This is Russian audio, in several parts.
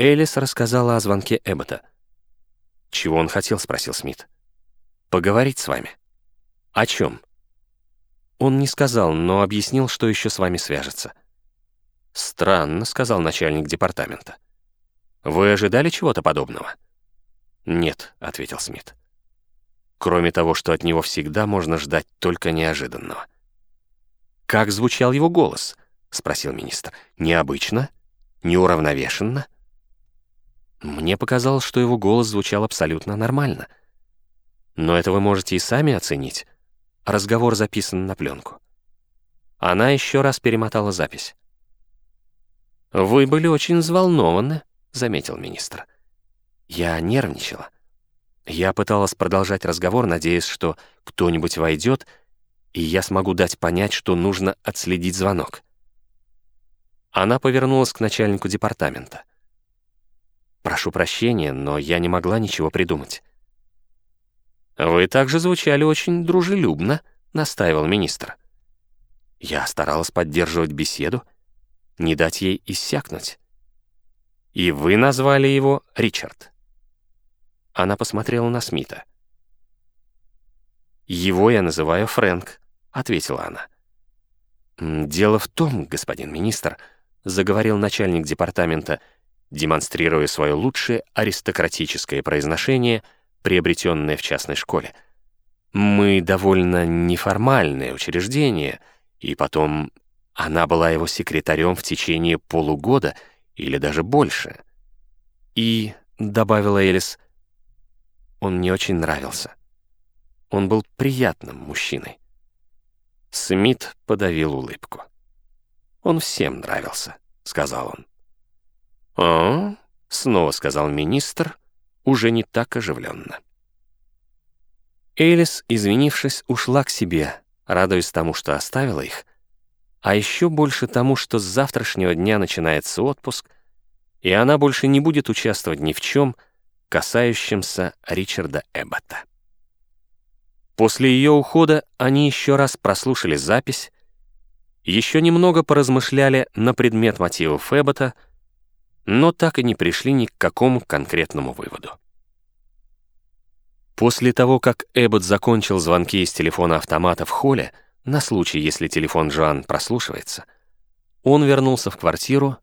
Элис рассказала о звонке Эббота. «Чего он хотел?» — спросил Смит. «Поговорить с вами». «О чем?» Он не сказал, но объяснил, что еще с вами свяжется. «Странно», — сказал начальник департамента. «Вы ожидали чего-то подобного?» «Нет», — ответил Смит. «Кроме того, что от него всегда можно ждать только неожиданного». «Как звучал его голос?» — спросил министр. «Необычно? Неуравновешенно?» Мне показалось, что его голос звучал абсолютно нормально. Но это вы можете и сами оценить. Разговор записан на пленку. Она еще раз перемотала запись. «Вы были очень взволнованы», — заметил министр. Я нервничала. Я пыталась продолжать разговор, надеясь, что кто-нибудь войдет, и я смогу дать понять, что нужно отследить звонок. Она повернулась к начальнику департамента. «Прошу прощения, но я не могла ничего придумать». «Вы также звучали очень дружелюбно», — настаивал министр. Я старалась поддерживать беседу, не дать ей иссякнуть. «И вы назвали его Ричард?» Она посмотрела на Смита. «Его я называю Фрэнк», — ответила она. «Дело в том, господин министр», — заговорил начальник департамента, демонстрируя свое лучшее аристократическое произношение, приобретенное в частной школе. «Мы довольно неформальное учреждение, и потом она была его секретарем в течение полугода или даже больше. И, — добавила Элис, — он мне очень нравился. Он был приятным мужчиной. Смит подавил улыбку. «Он всем нравился», — сказал он. «О?» — снова сказал министр, уже не так оживленно. Элис, извинившись, ушла к себе, радуясь тому, что оставила их, а еще больше тому, что с завтрашнего дня начинается отпуск, и она больше не будет участвовать ни в чем, касающемся Ричарда Эббота. После ее ухода они еще раз прослушали запись, еще немного поразмышляли на предмет мотивов Эббота, но так и не пришли ни к какому конкретному выводу. После того, как Эббот закончил звонки из телефона автомата в холле, на случай, если телефон Джоан прослушивается, он вернулся в квартиру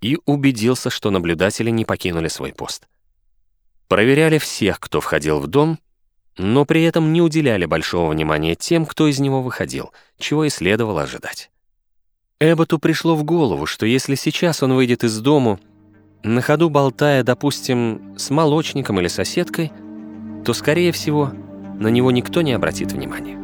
и убедился, что наблюдатели не покинули свой пост. Проверяли всех, кто входил в дом, но при этом не уделяли большого внимания тем, кто из него выходил, чего и следовало ожидать. Эбботу пришло в голову, что если сейчас он выйдет из дому, на ходу болтая, допустим, с молочником или соседкой, то, скорее всего, на него никто не обратит внимания.